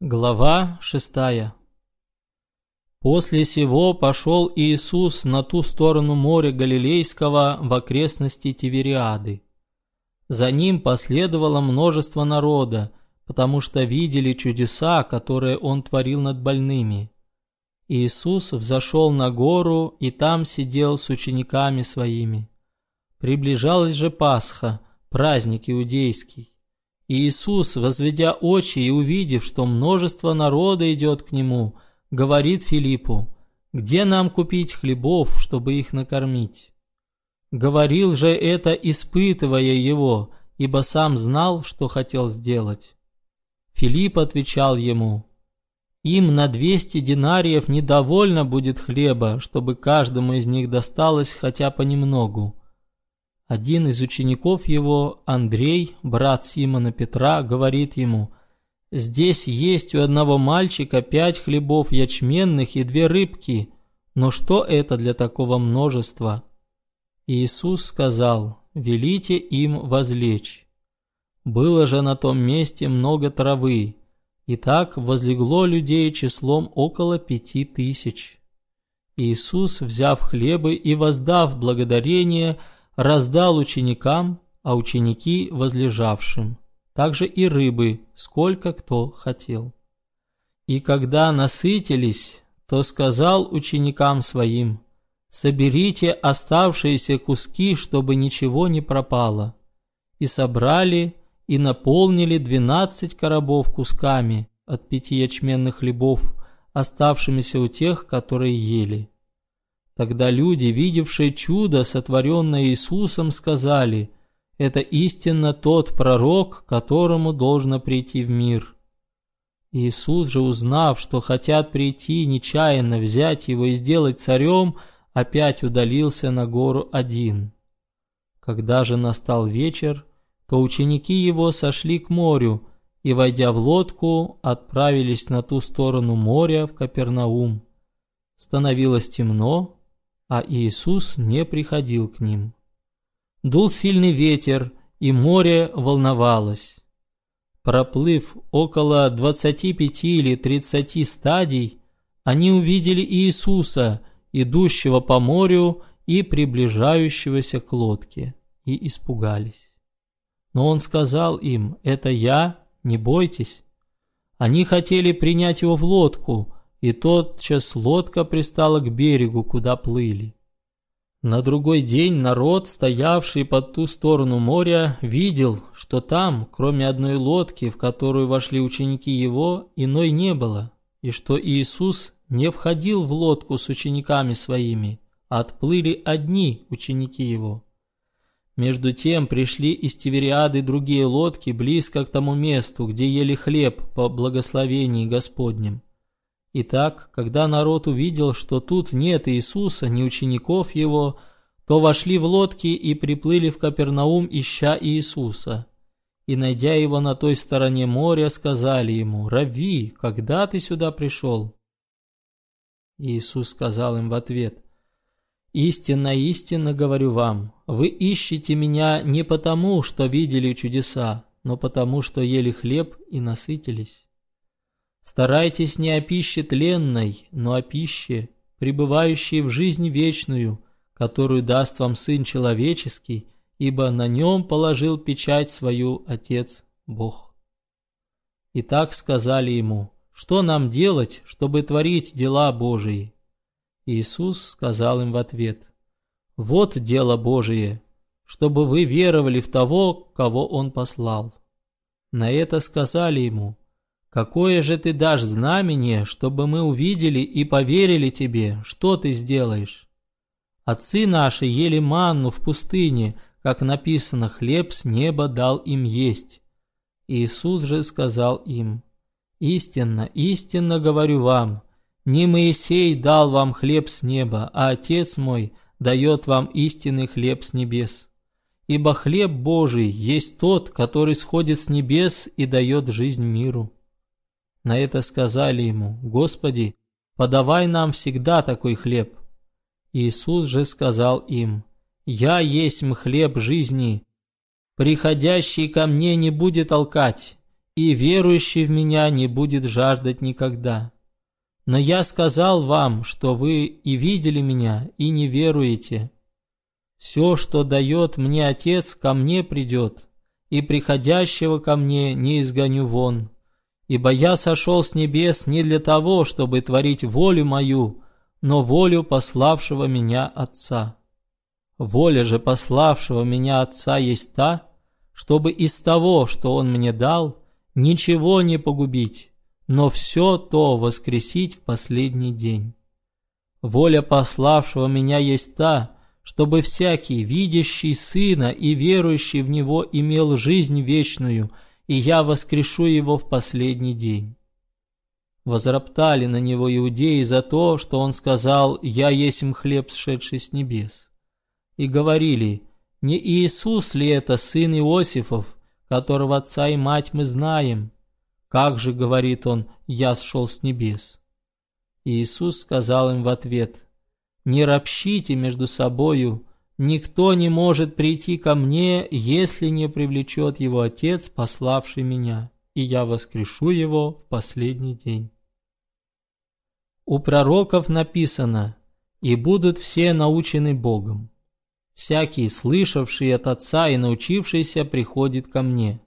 Глава шестая После сего пошел Иисус на ту сторону моря Галилейского в окрестности Тивериады. За ним последовало множество народа, потому что видели чудеса, которые Он творил над больными. Иисус взошел на гору и там сидел с учениками своими. Приближалась же Пасха, праздник иудейский. Иисус, возведя очи и увидев, что множество народа идет к Нему, говорит Филиппу, «Где нам купить хлебов, чтобы их накормить?» Говорил же это, испытывая его, ибо сам знал, что хотел сделать. Филипп отвечал ему, «Им на двести динариев недовольно будет хлеба, чтобы каждому из них досталось хотя понемногу». Один из учеников его, Андрей, брат Симона Петра, говорит ему, «Здесь есть у одного мальчика пять хлебов ячменных и две рыбки, но что это для такого множества?» Иисус сказал, «Велите им возлечь». Было же на том месте много травы, и так возлегло людей числом около пяти тысяч. Иисус, взяв хлебы и воздав благодарение, раздал ученикам, а ученики возлежавшим, также и рыбы, сколько кто хотел. И когда насытились, то сказал ученикам своим, «Соберите оставшиеся куски, чтобы ничего не пропало». И собрали, и наполнили двенадцать коробов кусками от пяти ячменных хлебов, оставшимися у тех, которые ели. Тогда люди, видевшие чудо, сотворенное Иисусом, сказали, «Это истинно тот пророк, которому должно прийти в мир». Иисус же, узнав, что хотят прийти нечаянно взять его и сделать царем, опять удалился на гору один. Когда же настал вечер, то ученики его сошли к морю и, войдя в лодку, отправились на ту сторону моря в Капернаум. Становилось темно, а Иисус не приходил к ним. Дул сильный ветер, и море волновалось. Проплыв около двадцати пяти или тридцати стадий, они увидели Иисуса, идущего по морю и приближающегося к лодке, и испугались. Но он сказал им, «Это я, не бойтесь». Они хотели принять его в лодку, и тотчас лодка пристала к берегу, куда плыли. На другой день народ, стоявший под ту сторону моря, видел, что там, кроме одной лодки, в которую вошли ученики его, иной не было, и что Иисус не входил в лодку с учениками своими, а отплыли одни ученики его. Между тем пришли из Тивериады другие лодки близко к тому месту, где ели хлеб по благословении Господнем. Итак, когда народ увидел, что тут нет Иисуса, ни учеников его, то вошли в лодки и приплыли в Капернаум, ища Иисуса. И, найдя его на той стороне моря, сказали ему, «Рави, когда ты сюда пришел?» Иисус сказал им в ответ, «Истинно, истинно говорю вам, вы ищете меня не потому, что видели чудеса, но потому, что ели хлеб и насытились. Старайтесь не о пище тленной, но о пище, пребывающей в жизнь вечную, которую даст вам Сын Человеческий, ибо на нем положил печать свою Отец Бог. И так сказали ему, что нам делать, чтобы творить дела Божии? Иисус сказал им в ответ, вот дело Божие, чтобы вы веровали в того, кого Он послал. На это сказали ему, Какое же ты дашь знамение, чтобы мы увидели и поверили тебе, что ты сделаешь? Отцы наши ели манну в пустыне, как написано, хлеб с неба дал им есть. Иисус же сказал им, «Истинно, истинно говорю вам, не Моисей дал вам хлеб с неба, а Отец мой дает вам истинный хлеб с небес. Ибо хлеб Божий есть тот, который сходит с небес и дает жизнь миру». На это сказали ему, «Господи, подавай нам всегда такой хлеб». Иисус же сказал им, «Я есть хлеб жизни. Приходящий ко мне не будет толкать, и верующий в Меня не будет жаждать никогда. Но я сказал вам, что вы и видели Меня, и не веруете. Все, что дает мне Отец, ко мне придет, и приходящего ко мне не изгоню вон. Ибо я сошел с небес не для того, чтобы творить волю мою, но волю пославшего меня Отца. Воля же пославшего меня Отца есть та, чтобы из того, что Он мне дал, ничего не погубить, но все то воскресить в последний день. Воля пославшего меня есть та, чтобы всякий, видящий Сына и верующий в Него, имел жизнь вечную, и я воскрешу его в последний день. Возроптали на него иудеи за то, что он сказал «Я есмь хлеб, сшедший с небес». И говорили «Не Иисус ли это сын Иосифов, которого отца и мать мы знаем?» Как же, говорит он, я сшел с небес? Иисус сказал им в ответ, не ропщите между собою, никто не может прийти ко мне, если не привлечет его Отец, пославший меня, и я воскрешу его в последний день. У пророков написано, и будут все научены Богом. Всякий, слышавший от Отца и научившийся, приходит ко мне.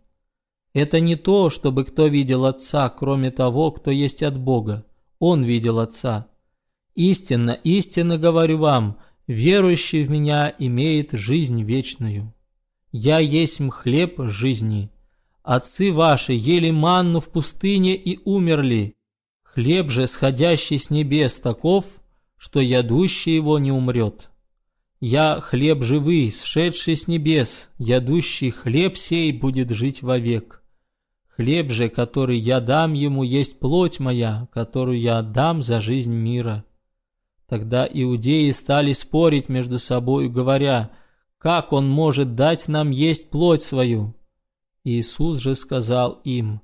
Это не то, чтобы кто видел Отца, кроме того, кто есть от Бога. Он видел Отца. Истинно, истинно говорю вам, верующий в Меня имеет жизнь вечную. Я есть хлеб жизни. Отцы ваши ели манну в пустыне и умерли. Хлеб же, сходящий с небес, таков, что ядущий его не умрет. Я хлеб живый, сшедший с небес, ядущий хлеб сей будет жить вовек. Хлеб же, который я дам ему, есть плоть моя, которую я отдам за жизнь мира. Тогда иудеи стали спорить между собой, говоря, «Как он может дать нам есть плоть свою?» Иисус же сказал им,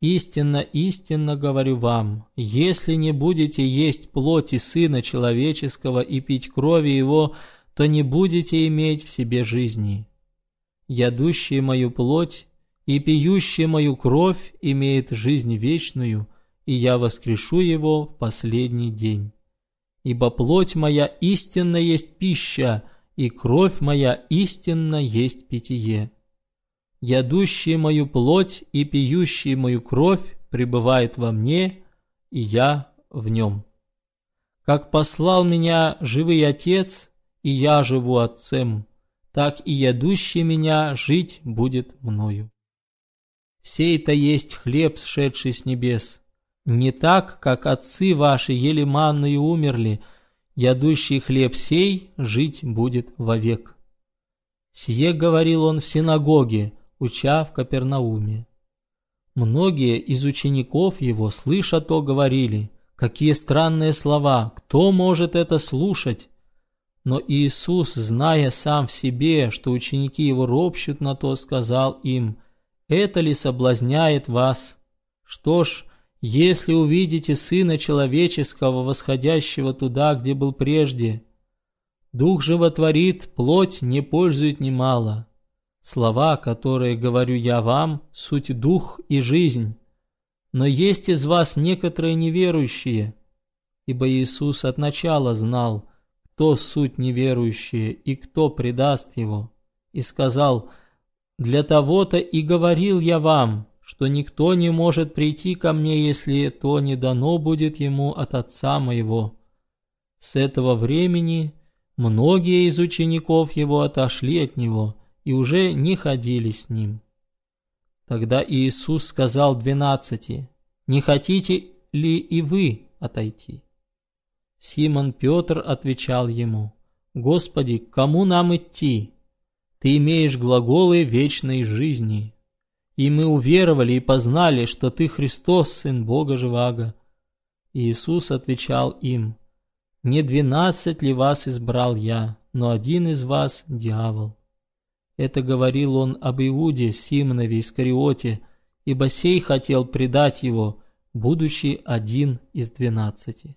«Истинно, истинно говорю вам, если не будете есть плоти Сына Человеческого и пить крови Его, то не будете иметь в себе жизни. Ядущий мою плоть и пьющий мою кровь имеет жизнь вечную, и я воскрешу его в последний день» ибо плоть моя истинно есть пища, и кровь моя истинно есть питье. Ядущий мою плоть и пьющий мою кровь пребывает во мне, и я в нем. Как послал меня живый Отец, и я живу Отцем, так и ядущий меня жить будет мною. Сей-то есть хлеб, сшедший с небес, не так, как отцы ваши ели манну и умерли, ядущий хлеб сей жить будет вовек. Сие говорил он в синагоге, уча в Капернауме. Многие из учеников его, слыша то, говорили, какие странные слова, кто может это слушать? Но Иисус, зная сам в себе, что ученики его ропщут на то, сказал им, «Это ли соблазняет вас? Что ж, если увидите Сына Человеческого, восходящего туда, где был прежде, Дух животворит, плоть не пользует немало. Слова, которые говорю я вам, суть дух и жизнь. Но есть из вас некоторые неверующие, ибо Иисус от начала знал, кто суть неверующие и кто предаст его, и сказал, «Для того-то и говорил я вам, что никто не может прийти ко мне, если то не дано будет ему от Отца моего. С этого времени многие из учеников его отошли от него и уже не ходили с ним. Тогда Иисус сказал двенадцати, «Не хотите ли и вы отойти?» Симон Петр отвечал ему, «Господи, кому нам идти? Ты имеешь глаголы вечной жизни». И мы уверовали и познали, что Ты Христос, Сын Бога Живаго. Иисус отвечал им, «Не двенадцать ли вас избрал я, но один из вас – дьявол». Это говорил он об Иуде, Симонове Искариоте, ибо сей хотел предать его, будучи один из двенадцати.